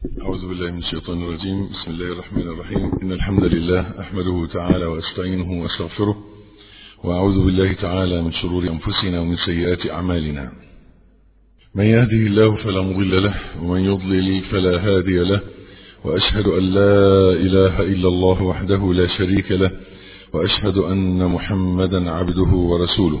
أعوذ بالله من الشيطان الرجيم. بسم الله الرحمن الرحيم. إن الحمد لله أحمده تعالى وأستعينه وأستغفره وأعوذ بالله تعالى من شرور أنفسنا ومن سيئات أعمالنا. من يهده الله فلا مضل له ومن يضلل فلا هادي له وأشهد أن لا إله إلا الله وحده لا شريك له وأشهد أن محمدا عبده ورسوله.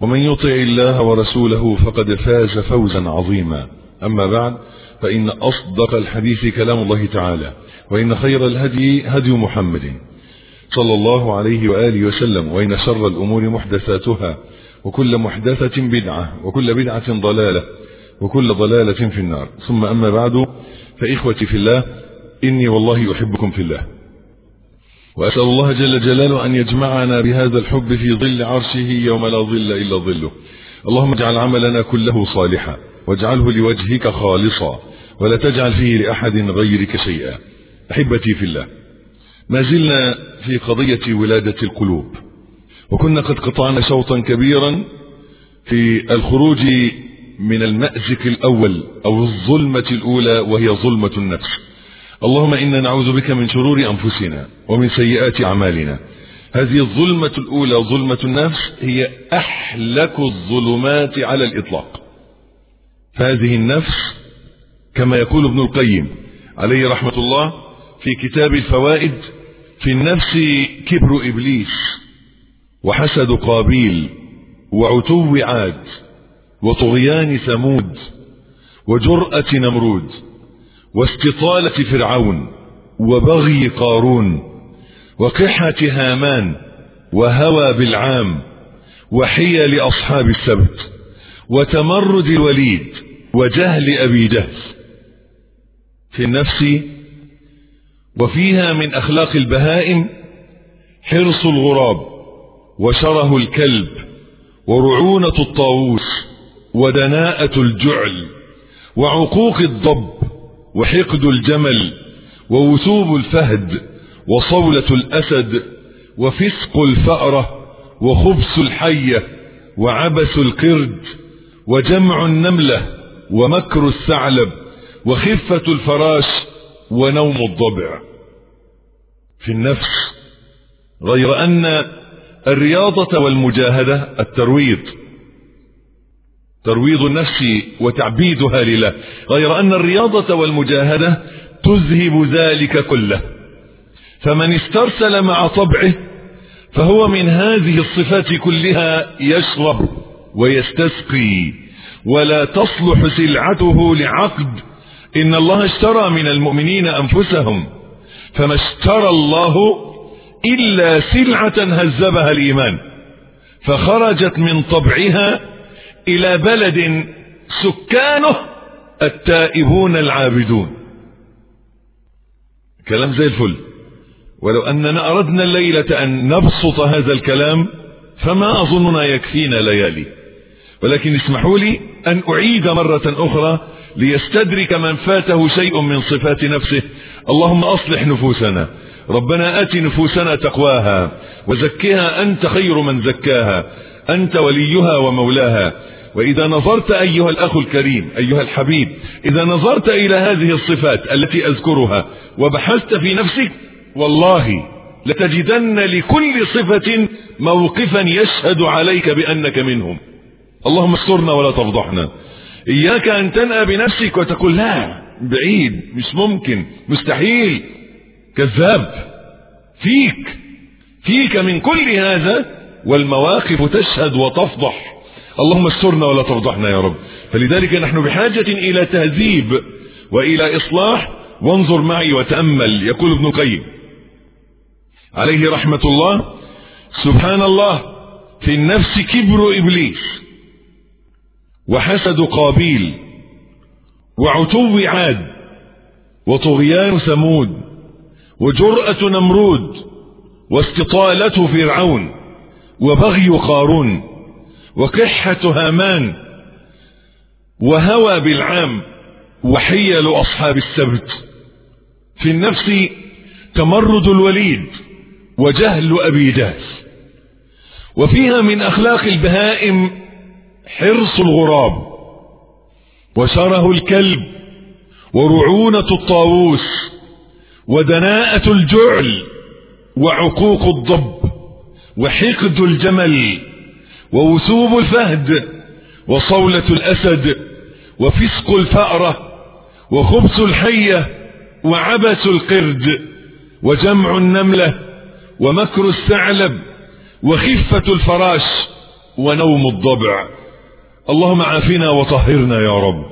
ومن يطع الله ورسوله فقد فاز فوزا عظيما. أما بعد فإن أصدق الحديث كلام الله تعالى وإن خير الهدي هدي محمد صلى الله عليه وآله وسلم وإن شر الأمور محدثاتها وكل محدثة بدعة وكل بدعة ضلالة وكل ضلالة في النار. ثم أما بعد فإخوتي في الله إني والله أحبكم في الله. وأسأل الله جل جلاله أن يجمعنا بهذا الحب في ظل عرشه يوم لا ظل إلا ظله. اللهم اجعل عملنا كله صالحا واجعله لوجهك خالصا ولا تجعل فيه لأحد غيرك شيئا. أحبتي في الله ما زلنا في قضية ولادة القلوب وكنا قد قطعنا شوطا كبيرا في الخروج من المأزق الأول أو الظلمة الأولى وهي ظلمة النفس. اللهم إنا نعوذ بك من شرور أنفسنا ومن سيئات أعمالنا. هذه الظلمة الأولى ظلمة النفس هي أحلك الظلمات على الإطلاق. هذه النفس كما يقول ابن القيم عليه رحمة الله في كتاب الفوائد في النفس كبر إبليس وحسد قابيل وعتو عاد وطغيان ثمود وجرأة نمرود. واستطالة فرعون وبغي قارون وقحة هامان وهوى بالعام وحيل أصحاب السبت وتمرد الوليد وجهل أبي جهل في النفس وفيها من أخلاق البهائم حرص الغراب وشره الكلب ورعونة الطاووس ودناءة الجعل وعقوق الضب وحقد الجمل ووثوب الفهد وصولة الأسد وفسق الفأرة وخبث الحية وعبث القرد وجمع النملة ومكر الثعلب وخفة الفراش ونوم الضبع. في النفس غير أن الرياضة والمجاهدة الترويض. ترويض النفس وتعبيدها لله غير أن الرياضة والمجاهدة تذهب ذلك كله. فمن استرسل مع طبعه فهو من هذه الصفات كلها يشرب ويستسقي ولا تصلح سلعته لعقد. إن الله اشترى من المؤمنين أنفسهم فما اشترى الله إلا سلعة هذبها الإيمان فخرجت من طبعها إلى بلد سكانه التائبون العابدون. كلام زي الفل. ولو أننا أردنا الليلة أن نبسط هذا الكلام فما أظننا يكفينا ليالي. ولكن اسمحوا لي أن أعيد مرة أخرى ليستدرك من فاته شيء من صفات نفسه. اللهم أصلح نفوسنا. ربنا آت نفوسنا تقواها. وزكها أنت خير من زكاها. أنت وليها ومولاها. وإذا نظرت أيها الأخ الكريم أيها الحبيب إذا نظرت إلى هذه الصفات التي أذكرها وبحثت في نفسك والله لتجدن لكل صفة موقفا يشهد عليك بأنك منهم. اللهم استرنا ولا تفضحنا. إياك أن تنأى بنفسك وتقول لا بعيد مش ممكن مستحيل. كذاب. فيك فيك من كل هذا والمواقف تشهد وتفضح. اللهم استرنا ولا تفضحنا يا رب. فلذلك نحن بحاجة إلى تهذيب وإلى إصلاح. وانظر معي وتأمل يقول ابن القيم. عليه رحمة الله سبحان الله في النفس كبر إبليس وحسد قابيل وعتو عاد وطغيان ثمود وجرأة نمرود واستطالة فرعون وبغي قارون. وقحة هامان وهوى بالعام وحيل أصحاب السبت. في النفس تمرد الوليد وجهل أبي جهل. وفيها من أخلاق البهائم حرص الغراب وشره الكلب ورعونة الطاووس ودناءة الجعل وعقوق الضب وحقد الجمل ووثوب الفهد وصولة الأسد وفسق الفأرة وخبث الحية وعبث القرد وجمع النملة ومكر الثعلب وخفة الفراش ونوم الضبع. اللهم عافنا وطهرنا يا رب.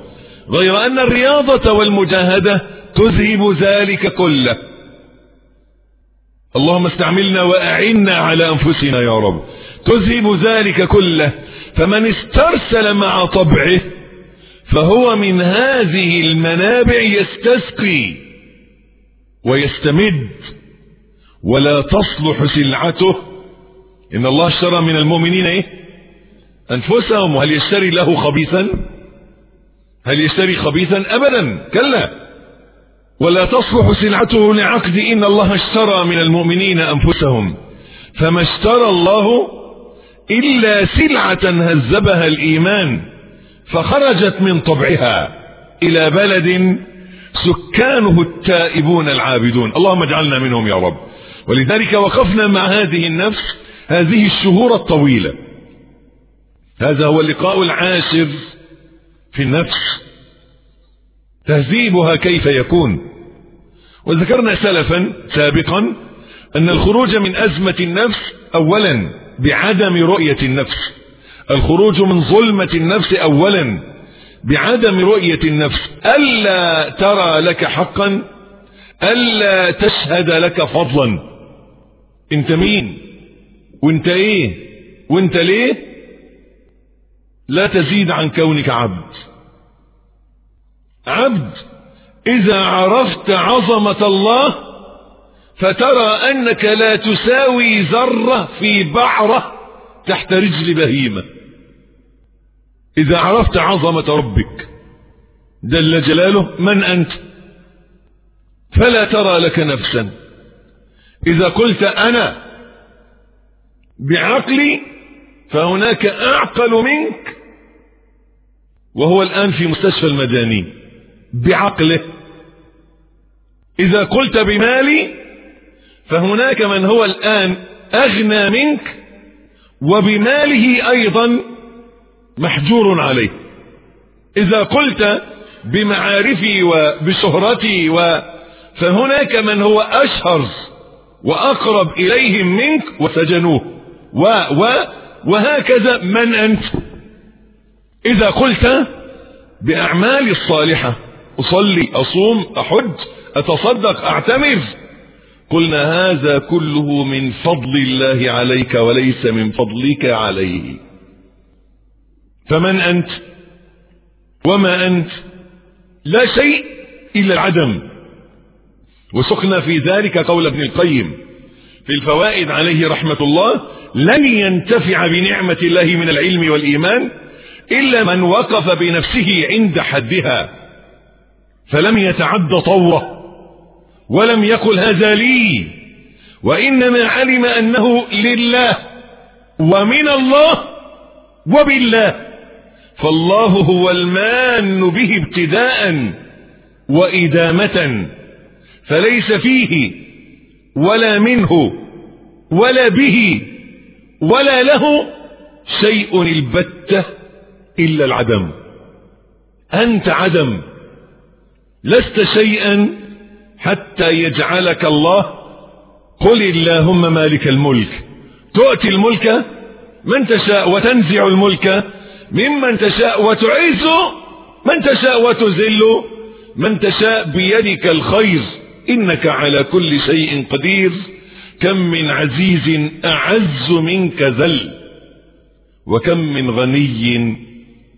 غير أن الرياضة والمجاهدة تذهب ذلك كله. اللهم استعملنا وأعنا على أنفسنا يا رب. تذهب ذلك كله فمن استرسل مع طبعه فهو من هذه المنابع يستسقي ويستمد ولا تصلح سلعته. إن الله اشترى من المؤمنين إيه؟ أنفسهم. وهل يشتري له خبيثا؟ هل يشتري خبيثا؟ أبدا. كلا. ولا تصلح سلعته لعقد. إن الله اشترى من المؤمنين أنفسهم. فما اشترى الله إلا سلعة هذبها الإيمان فخرجت من طبعها إلى بلد سكانه التائبون العابدون. اللهم اجعلنا منهم يا رب. ولذلك وقفنا مع هذه النفس هذه الشهور الطويلة. هذا هو اللقاء العاشر في النفس. تهذيبها كيف يكون؟ وذكرنا سلفا سابقا أن الخروج من أزمة النفس أولا بعدم رؤية النفس. الخروج من ظلمة النفس أولا. بعدم رؤية النفس. ألا ترى لك حقا ألا تشهد لك فضلا. أنت مين؟ وأنت إيه؟ وأنت ليه؟ لا تزيد عن كونك عبد. عبد إذا عرفت عظمة الله فترى أنك لا تساوي ذرة في بعرة تحت رجل بهيمة. إذا عرفت عظمة ربك جل جلاله من أنت؟ فلا ترى لك نفسا. إذا قلت أنا بعقلي فهناك أعقل منك وهو الآن في مستشفى المدانين بعقله. إذا قلت بمالي فهناك من هو الآن أغنى منك وبماله أيضا محجور عليه. إذا قلت بمعارفي وبشهرتي و فهناك من هو أشهر وأقرب إليهم منك وسجنوه. و و وهكذا من أنت. إذا قلت بأعمالي الصالحة أصلي أصوم أحج أتصدق أعتمر قلنا هذا كله من فضل الله عليك وليس من فضلك عليه. فمن أنت؟ وما أنت؟ لا شيء إلا العدم وسقنا في ذلك قول ابن القيم في الفوائد عليه رحمة الله لن ينتفع بنعمة الله من العلم والإيمان إلا من وقف بنفسه عند حدها فلم يتعد طوره. ولم يقل هذا لي. وإنما علم أنه لله ومن الله وبالله. فالله هو المان به ابتداء وإدامة. فليس فيه ولا منه ولا به ولا له شيء البتة إلا العدم. أنت عدم. لست شيئا حتى يجعلك الله. قل اللهم مالك الملك. تؤتي الملك من تشاء وتنزع الملك. ممن تشاء وتعز. من تشاء وتذل. من تشاء بيدك الخير. إنك على كل شيء قدير. كم من عزيز أعز منك ذل. وكم من غني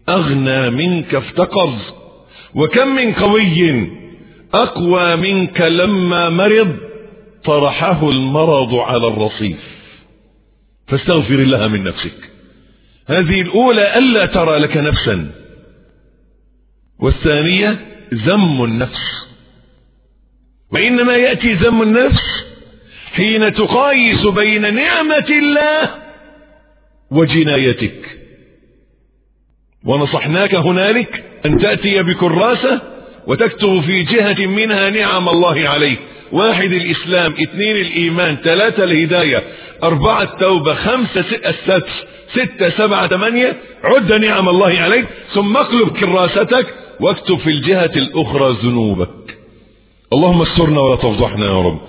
أغنى منك افتقر. وكم من قوي أقوى منك لما مرض طرحه المرض على الرصيف. فاستغفر الله من نفسك. هذه الأولى ألا ترى لك نفسا. والثانية ذم النفس. وإنما يأتي ذم النفس حين تقايس بين نعمة الله وجنايتك. ونصحناك هنالك أن تأتي بكراسة وتكتب في جهة منها نعم الله عليك. واحد الإسلام اثنين الإيمان ثلاثة الهداية أربعة التوبة خمسة الستر ستة سبعة ثمانية عد نعم الله عليك. ثم اقلب كراستك واكتب في الجهة الأخرى ذنوبك. اللهم استرنا ولا تفضحنا يا رب.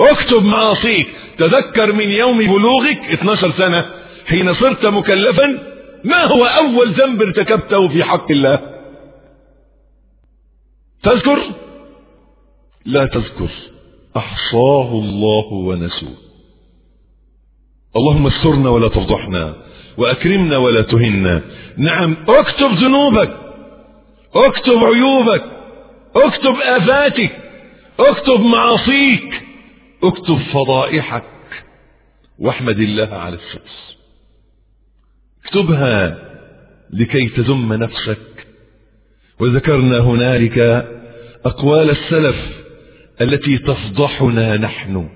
اكتب معاصيك. تذكر من يوم بلوغك 12 سنة حين صرت مكلفا. ما هو أول ذنب ارتكبته في حق الله؟ تذكر؟ لا تذكر. أحصاه الله ونسوه. اللهم استرنا ولا تفضحنا وأكرمنا ولا تهنا. نعم اكتب ذنوبك اكتب عيوبك اكتب آفاتك اكتب معاصيك اكتب فضائحك واحمد الله على الستر اكتبها لكي تذم نفسك. وذكرنا هنالك أقوال السلف التي تفضحنا نحن.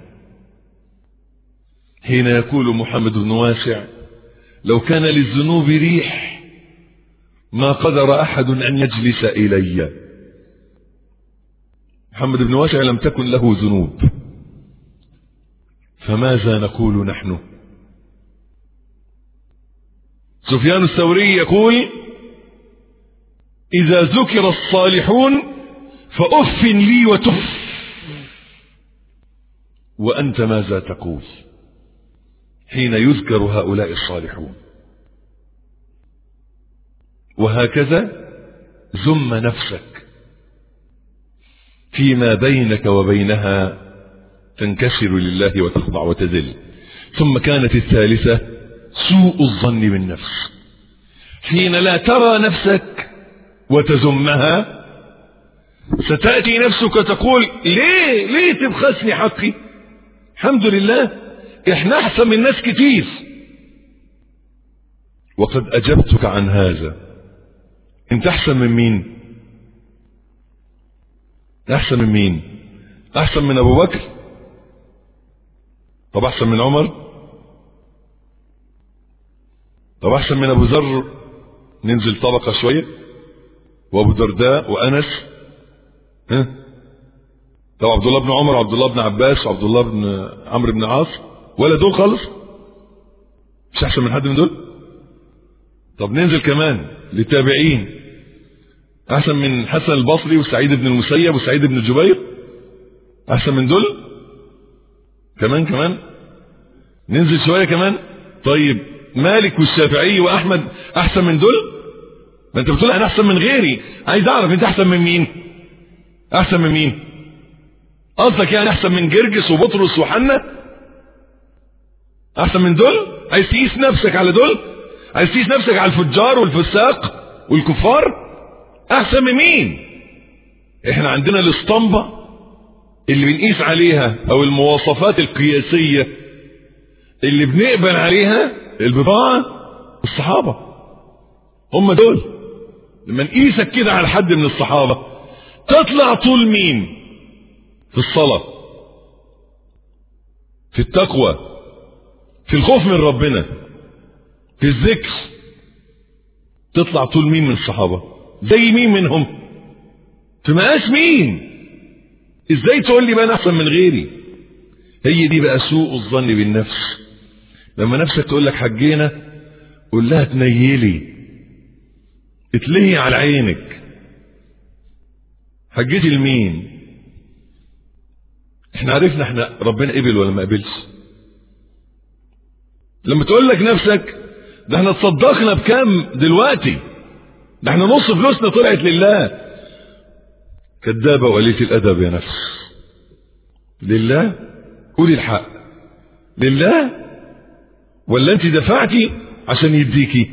حين يقول محمد بن واسع لو كان للذنوب ريح ما قدر أحد أن يجلس إلي. محمد بن واسع لم تكن له ذنوب. فماذا نقول نحن؟ سفيان الثوري يقول إذا ذكر الصالحون فأف لي وتف. وأنت ماذا تقول حين يذكر هؤلاء الصالحون؟ وهكذا ذم نفسك فيما بينك وبينها تنكسر لله وتخضع وتذل. ثم كانت الثالثة سوء الظن بالنفس. حين لا ترى نفسك وتذمها. ستأتي نفسك تقول ليه ليه تبخسني حقي؟ الحمد لله إحنا أحسن من ناس كتير. وقد أجبتك عن هذا. أنت أحسن من مين؟ أحسن من مين؟ أحسن من أبو بكر؟ طب أحسن من عمر؟ طب أحسن من أبو ذر؟ ننزل طبقة شوية. وابو درداء وأنس ها؟ طب عبد الله بن عمر وعبد الله بن عباس وعبد الله بن عمرو بن عاص ولا دول خالص؟ مش أحسن من حد من دول؟ طب ننزل كمان للتابعين أحسن من حسن البصري وسعيد بن المسيب وسعيد بن الجبير؟ أحسن من دول؟ كمان كمان؟ ننزل شوية كمان؟ طيب مالك والشافعي وأحمد أحسن من دول؟ ما انت بتقول أنا احسن من غيري. عايز اعرف انت احسن من مين؟ احسن من مين؟ قصدك يعني احسن من جرجس وبطرس وحنا احسن من دول؟ عايز تقيس نفسك على دول؟ عايز تقيس نفسك على الفجار والفساق والكفار؟ احسن من مين؟ إحنا عندنا الاسطمبة اللي بنقيس عليها أو المواصفات القياسية اللي بنقبل عليها البضاعة الصحابة هم دول. لما نقيسك كده على حد من الصحابة تطلع طول مين؟ في الصلاة في التقوى في الخوف من ربنا في الذكر. تطلع طول مين من الصحابة؟ زي مين منهم؟ في مقاس مين؟ إزاي تقول لي بقى أنا أحسن من غيري؟ هي دي بقى سوء الظن بالنفس. لما نفسك تقول لك حجينا قول لها تنيلي. اتلهي على عينك. حجتي لمين؟ إحنا عرفنا إحنا ربنا قبل ولا ما قبلش. لما تقول لك نفسك ده إحنا تصدقنا بكام دلوقتي؟ ده إحنا نص فلوسنا طلعت لله. كذابة وقليلة الأدب يا نفس. لله؟ قولي الحق. لله؟ ولا انت دفعتي عشان يديكي؟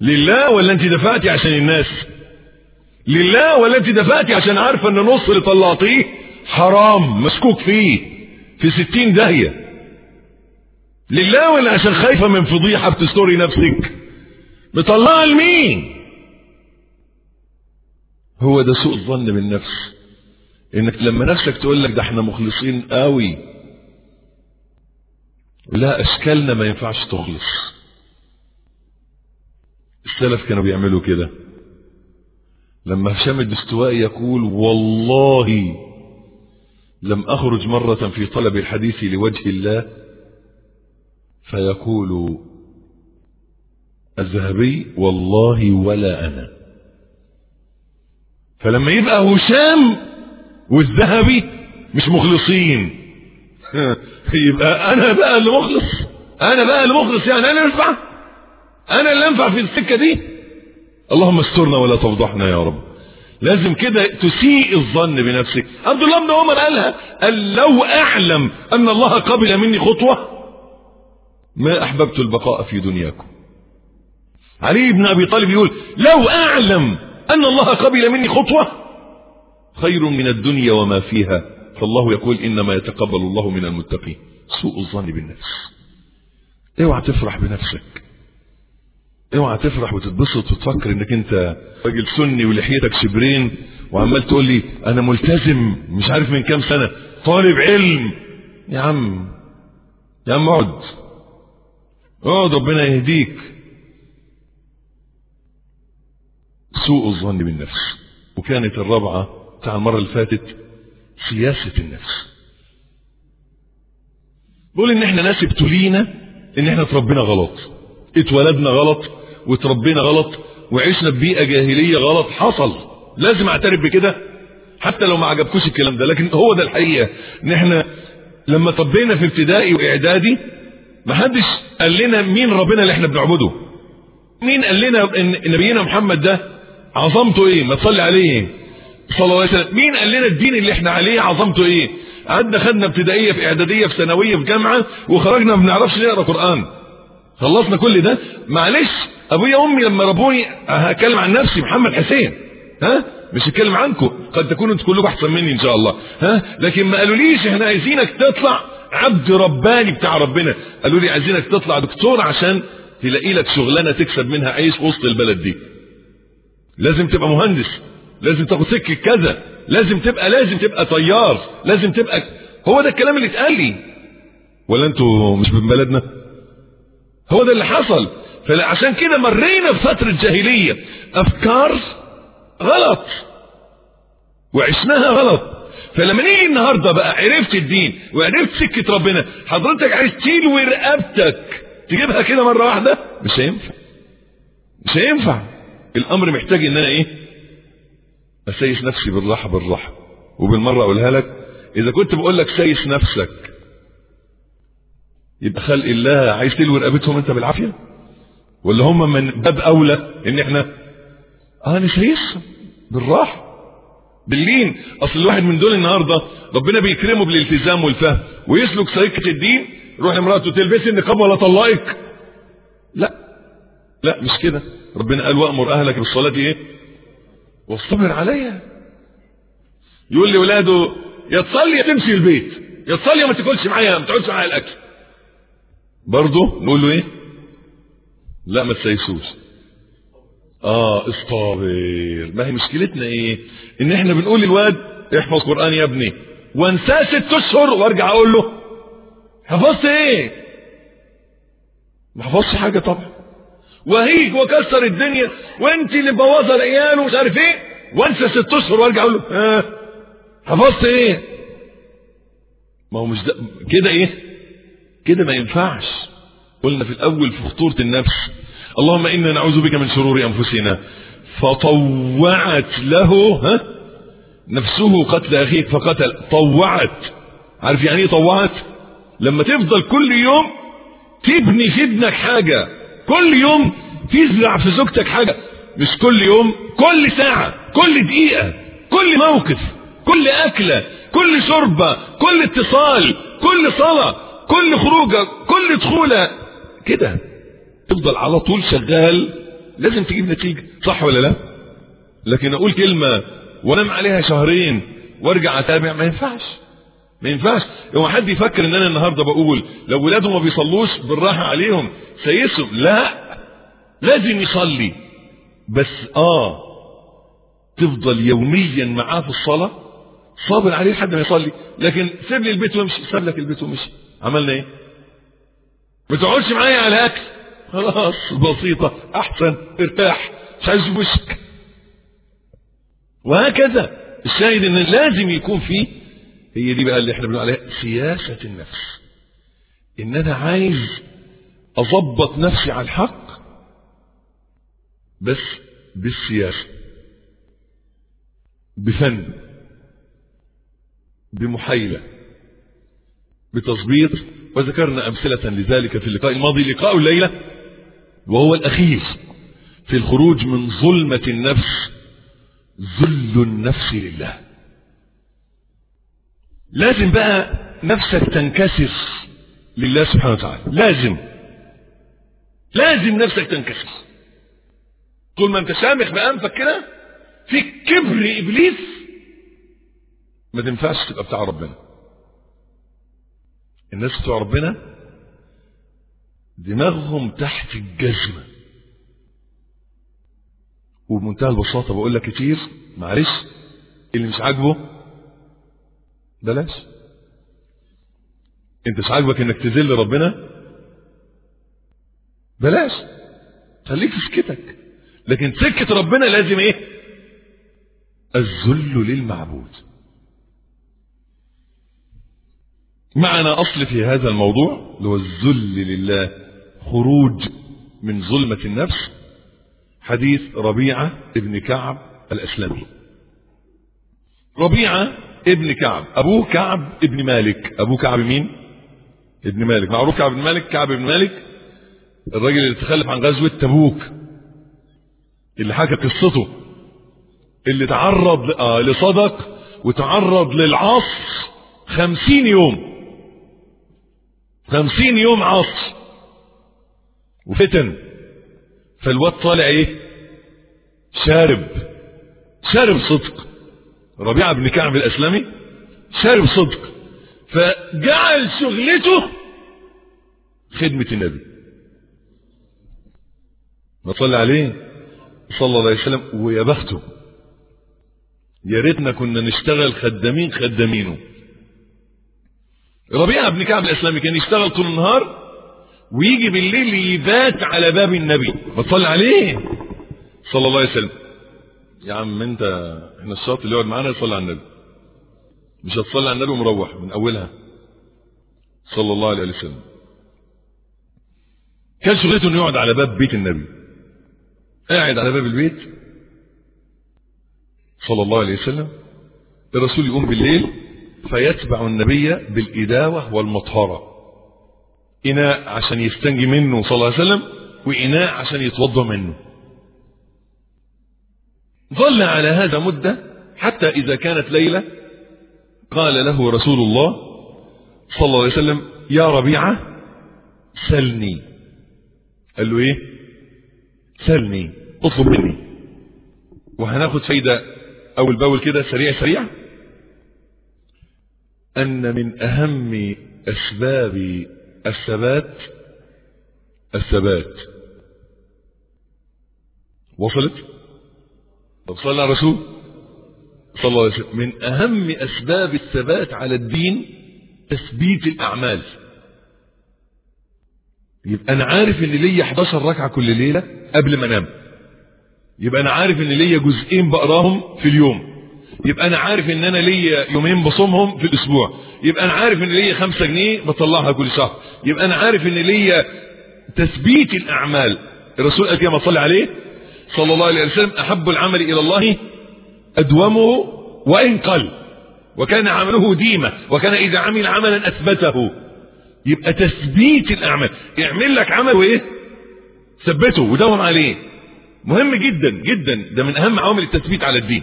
لله ولا انت دفعتي عشان الناس؟ لله ولا انت دفعتي عشان عارفه ان نص اللي طلعتيه حرام مسكوك فيه في ستين داهية. لله ولا عشان خايفة من فضيحة بتستوري نفسك؟ مطلعها لمين؟ هو ده سوء الظن بالنفس. انك لما نفسك تقول لك ده إحنا مخلصين قوي لا اشكالنا ما ينفعش تخلص. السلف كانوا بيعملوا كده. لما هشام الدستوائي يقول والله لم أخرج مرة في طلب الحديث لوجه الله فيقول الذهبي والله ولا أنا. فلما يبقى هشام والذهبي مش مخلصين. يبقى أنا بقى اللي مخلص أنا بقى اللي مخلص يعني أنا أنفع أنا اللي أنفع في السكة دي؟ اللهم استرنا ولا تفضحنا يا رب. لازم كده تسيء الظن بنفسك. عبد الله بن عمر قالها قال لو أعلم أن الله قبل مني خطوة ما أحببت البقاء في دنياكم. علي بن أبي طالب يقول لو أعلم أن الله قبل مني خطوة خير من الدنيا وما فيها. فالله يقول إنما يتقبل الله من المتقين. سوء الظن بالنفس. اوعى تفرح بنفسك. اوعى تفرح وتتبسط وتفكر انك انت راجل سني ولحيتك شبرين وعمال تقول لي أنا ملتزم مش عارف من كام سنة. طالب علم. يا عم يا عم اقعد. اقعد ربنا يهديك. سوء الظن بالنفس. وكانت الرابعة بتاع المرة اللي فاتت سياسة النفس. بقول إن إحنا ناس ابتلينا إن إحنا اتربينا غلط. اتولدنا غلط. وتربينا غلط وعشنا ببيئة جاهلية غلط حصل. لازم اعترف بكده حتى لو ما عجبكوش الكلام ده لكن هو ده الحقيقة. إن إحنا لما تربينا في ابتدائي وإعدادي ما حدش قال لنا مين ربنا اللي إحنا بنعبده. مين قال لنا إن نبينا محمد ده عظمته إيه؟ ما تصلي عليه. صلى الله عليه وسلم. مين قال لنا الدين اللي إحنا عليه عظمته إيه؟ قعدنا خدنا ابتدائية في إعدادية في ثانوية في جامعة وخرجنا ما بنعرفش نقرأ قرآن. خلصنا كل ده؟ معلش. ابويا وامي لما ربوني هتكلم عن نفسي محمد حسين. ها؟ مش هتكلم عنكم. قد تكونوا أنتوا كلكم أحسن مني إن شاء الله. ها؟ لكن ما قالوليش إحنا عايزينك تطلع عبد رباني بتاع ربنا. قالوا لي عايزينك تطلع دكتور عشان تلاقي لك شغلانة تكسب منها عيش وسط البلد دي. لازم تبقى مهندس. لازم تاخد سكة كذا. لازم تبقى لازم تبقى طيار. لازم تبقى هو ده الكلام اللي اتقال لي. ولا أنتوا مش من بلدنا؟ هو ده اللي حصل. فعشان كده مرينا بفترة جاهلية. أفكار غلط. وعشناها غلط. فلما نيجي النهارده بقى عرفت الدين وعرفت سكة ربنا حضرتك عايز تلوي رقبتك تجيبها كده مرة واحدة؟ مش هينفع. مش هينفع. الأمر محتاج إن أنا إيه؟ أسيس نفسي بالراحة بالراحة. وبالمرة أقولها لك إذا كنت بقول لك سيس نفسك يبقى خلق الله عايز تلوي رقبتهم أنت بالعافية؟ ولا هم من باب أولى إن إحنا آه نسيس بالراحة باللين. أصل الواحد من دول النهارده ربنا بيكرمه بالالتزام والفهم. ويسلك سكه الدين روح لمراته تلبسي النقاب ولا طلقك. لا لا مش كده. ربنا قال وأمر أهلك بالصلاة إيه؟ واصطبر عليها. يقول لاولاده يا تصلي يا تمشي البيت. يا تصلي ما تاكلش معايا ما تقعدش معايا الأكل. برضه نقول له إيه؟ لا ما تسيسوش. آه اصطابر ما هي مشكلتنا إيه؟ إن إحنا بنقول للواد احفظ قرآن يا ابني. وانساه ست أشهر وارجع أقول له حفظت إيه؟ ما حفظش حاجة طبعا. وهيج وكسر الدنيا وانت اللي مبوظه العيال ومش عارف إيه. وانسى ست أشهر وارجع أقول له ها حفظت إيه؟ ما هو مش ده كده إيه؟ كده ما ينفعش. قلنا في الأول في خطورة النفس اللهم إنا نعوذ بك من شرور أنفسنا فطوعت له ها؟ نفسه قتل أخيك فقتل طوعت. عارف يعني إيه طوعت؟ لما تفضل كل يوم تبني في ابنك حاجة كل يوم تزرع في زوجتك حاجة مش كل يوم كل ساعة كل دقيقة كل موقف كل أكلة كل شربة كل اتصال كل صلاة كل خروجة كل دخولة. كده. تفضل على طول شغال. لازم تجيب نتيجة صح ولا لا؟ لكن أقول كلمة وأنام عليها شهرين وأرجع أتابع ما ينفعش. ما ينفعش. هو حد يفكر إن أنا النهارده بقول لو ولاده ما بيصلوش بالراحة عليهم سيسهم لا لازم يصلي. بس آه تفضل يوميا معاه في الصلاة. صابر عليه لحد ما يصلي. لكن سيب لي البيت وامشي ساب لك البيت ومشي عملنا إيه؟ ما تقعدش معايا على اكل خلاص بسيطة أحسن ارتاح مش وشك. وهكذا. الشاهد إن لازم يكون فيه هي دي بقى اللي إحنا بنقول عليها سياسة النفس. إن أنا عايز اضبط نفسي على الحق بس بالسياسة بفن بمحايلة بتظبيط وذكرنا أمثلة لذلك في اللقاء الماضي لقاء الليلة وهو الأخير في الخروج من ظلمة النفس ذل النفس لله. لازم بقى نفسك تنكسر لله سبحانه وتعالى. لازم. لازم نفسك تنكسر. طول ما انت شامخ بأنفك كده في كبر إبليس ما تنفعش تبقى بتاع ربنا. الناس بتوع ربنا دماغهم تحت الجزمة. وبمنتهى البساطة بقول لك كتير معلش اللي مش عاجبه بلاش. انت مش عاجبك انك تذل ربنا بلاش. خليك في سكتك. لكن سكة ربنا لازم إيه؟ الذل للمعبود. معنا أصل في هذا الموضوع اللي هو الذل لله خروج من ظلمة النفس حديث ربيعة ابن كعب الأسلمي. ربيعة ابن كعب ابوه كعب ابن مالك. ابوه كعب مين؟ ابن مالك. معروف كعب بن مالك كعب ابن مالك الراجل اللي تخلف عن غزوة تبوك اللي حكى قصته اللي تعرض آه لصدق وتعرض للعصر خمسين يوم. خمسين يوم عصر وفتن. فالواد طالع إيه؟ شارب. شارب صدق. ربيعة بن كعب الأسلمي شارب صدق. فجعل شغلته خدمة النبي. ما صلى عليه. صلى الله عليه وسلم. ويا بخته. يا ريتنا كنا نشتغل خدامين خدامينه. ربيعة بن كعب الإسلامي كان يشتغل طول النهار ويجي بالليل يبات على باب النبي. ما تصلي عليه. صلى الله عليه وسلم. يا عم انت إحنا الشاطر اللي يقعد معانا يصلي على النبي. مش هتصلي على النبي ومروح من أولها. صلى الله عليه وسلم. كان شغلته إنه يقعد على باب بيت النبي. قاعد على باب البيت. صلى الله عليه وسلم. الرسول يقوم بالليل. فيتبع النبي بالإداوة والمطهرة. إناء عشان يستنجي منه صلى الله عليه وسلم وإناء عشان يتوضى منه. ظل على هذا مدة حتى إذا كانت ليلة قال له رسول الله صلى الله عليه وسلم يا ربيعة سلني. قال له إيه؟ سلني اطلب مني. وهناخد فايدة أول بأول كده سريع سريع. أن من أهم أسباب الثبات الثبات. وصلت؟ صلى على الرسول صلى الله عليه وسلم. من أهم أسباب الثبات على الدين تثبيت الأعمال. يبقى أنا عارف إن ليا 11 ركعة كل ليلة قبل ما أنام. يبقى أنا عارف إن ليا جزئين بقراهم في اليوم. يبقى أنا عارف إن أنا ليا يومين بصومهم في الأسبوع. يبقى أنا عارف إن ليا خمسة جنيه بطلعها كل شهر. يبقى أنا عارف إن ليا تثبيت الأعمال. الرسول قال كما صلى عليه؟ صلى الله عليه وسلم. أحب العمل إلى الله أدومه وإن قل وكان عمله ديمة وكان إذا عمل عملا أثبته. يبقى تثبيت الأعمال. اعمل لك عمل وإيه ثبته. ودوم عليه. مهم جدا جدا. ده من أهم عوامل التثبيت على الدين.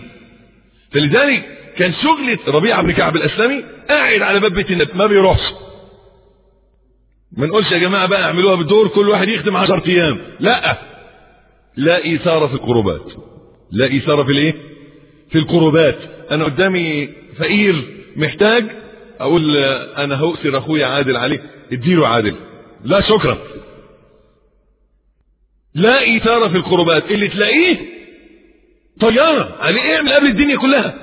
فلذلك كان شغلة ربيعة بن كعب الأسلمي قاعد على باب بيت النبي ما بيروحش. ما نقولش يا جماعة بقى اعملوها بدور كل واحد يخدم 10 أيام. لا. لا إيثار في القربات. لا إيثار في الإيه؟ في القربات. أنا قدامي فقير محتاج أقول أنا هؤثر أخويا عادل عليه. اديله عادل. لا شكرا. لا إيثار في القربات. اللي تلاقيه طيارة عليه اعمل قبل الدنيا كلها؟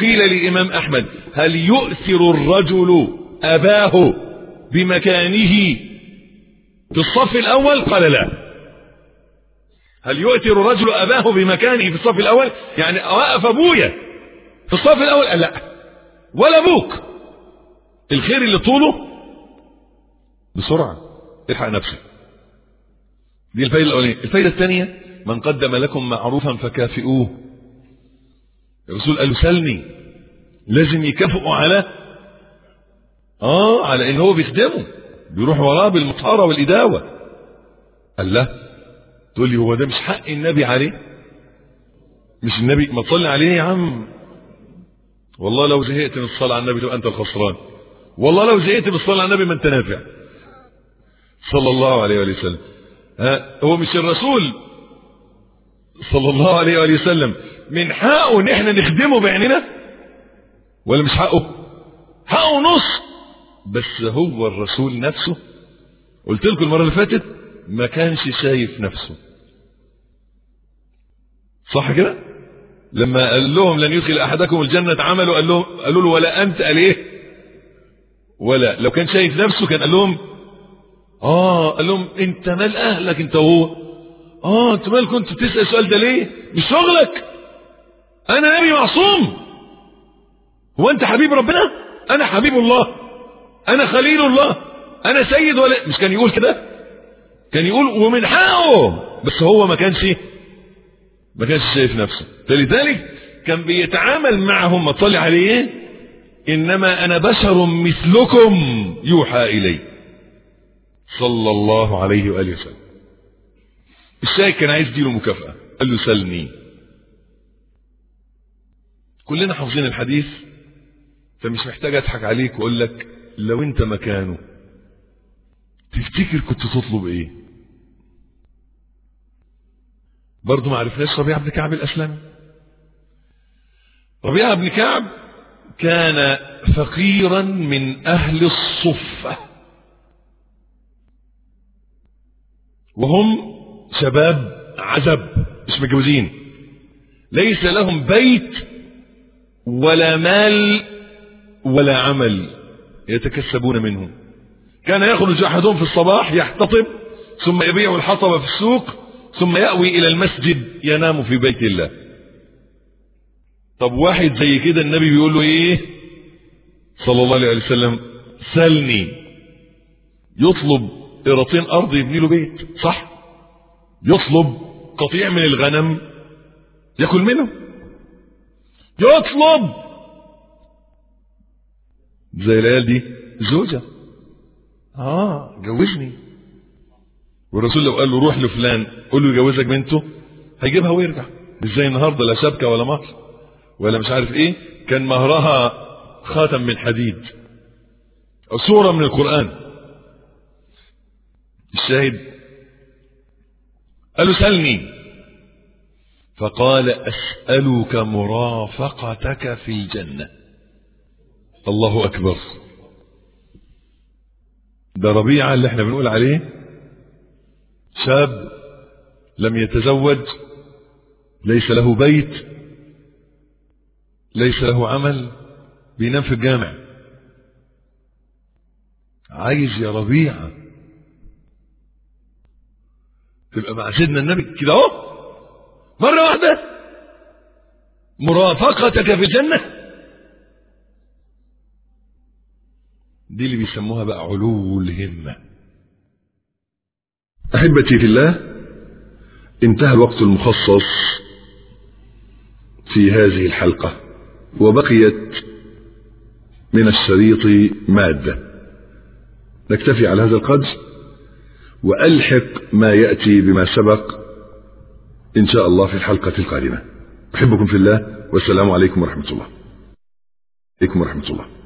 قيل للإمام أحمد هل يؤثر الرجل أباه بمكانه في الصف الأول؟ قال لا. هل يؤثر الرجل أباه بمكانه في الصف الأول؟ يعني وقف أبويا في الصف الأول؟ قال لا. ولا أبوك. الخير اللي طوله؟ بسرعة. الحق نفسك. دي الفايدة الأولانية. الفايدة الثانية من قدم لكم معروفا فكافئوه. الرسول قال سلني لازم يكافئوا على آه على ان هو بيخدمه. بيروح وراه بالمطهرة والإداوة. قال لا. تقول لي هو ده مش حق النبي عليه؟ مش النبي ما تصلي عليه يا عم. والله لو زهقت من الصلاة على النبي تبقى أنت الخسران. والله لو زهقت من الصلاة على النبي ما أنت نافع. صلى الله عليه وسلم. ها هو مش الرسول. صلى الله عليه وآله وسلم من حقه إن إحنا نخدمه بعيننا ولا مش حقه؟ حقه نص. بس هو الرسول نفسه قلت لكم المرة اللي فاتت ما كانش شايف نفسه. صح كده؟ لما قال لهم لن يدخل أحدكم الجنة عمله قال لهم قالوا له ولا أنت؟ قال إيه؟ ولا. لو كان شايف نفسه كان قال لهم آه. قال لهم أنت مال أهلك أنت وهو؟ آه أنت مال كنت تسال السؤال ده ليه؟ مش شغلك. أنا نبي معصوم. هو أنت حبيب ربنا؟ أنا حبيب الله. أنا خليل الله. أنا سيد ولا. مش كان يقول كده؟ كان يقول ومن حقه. بس هو ما كانش. ما كانش شايف نفسه. فلذلك كان بيتعامل معهم. ما تصلي عليه. إنما أنا بشر مثلكم يوحى إلي. صلى الله عليه وآله وسلم. الشايك كان عايز يديله مكافأة. قال له سلني. كلنا حافظين الحديث فمش محتاج أضحك عليك وأقول لك لو أنت مكانه تفتكر كنت تطلب إيه؟ برضه ما عرفناش ربيعه بن كعب الاسلمي ربيعه بن كعب كان فقيرا من أهل الصفة. وهم شباب عزب مش متجوزين ليس لهم بيت ولا مال ولا عمل يتكسبون منه كان يخرج احدهم في الصباح يحتطب ثم يبيع الحطب في السوق ثم يأوي إلى المسجد ينام في بيت الله. طب واحد زي كده النبي بيقول له إيه؟ صلى الله عليه وسلم سلني. يطلب قراطين أرض يبني له بيت صح؟ يطلب قطيع من الغنم ياكل منه. يطلب! زي العيال دي. زوجة. آه جوزني. والرسول لو قال له روح لفلان قول له يجوزك بنته هيجيبها ويرجع. مش زي النهارده لا شبكة ولا مهر ولا مش عارف إيه. كان مهرها خاتم من حديد. أو سورة من القرآن. الشاهد قال له سلني فقال أسألك مرافقتك في الجنة. الله أكبر. ده ربيعة اللي إحنا بنقول عليه. شاب لم يتزوج. ليس له بيت. ليس له عمل. بينام في الجامع. عايز يا ربيعة تبقى مع سيدنا النبي. كده اهو. مرة واحدة. مرافقتك في الجنة. دي اللي بيسموها بقى علو الهمة. أحبتي في الله انتهى الوقت المخصص في هذه الحلقة وبقيت من الشريط مادة. نكتفي على هذا القدر. وألحق ما يأتي بما سبق إن شاء الله في الحلقة القادمة. أحبكم في الله والسلام عليكم ورحمة الله. عليكم ورحمة الله.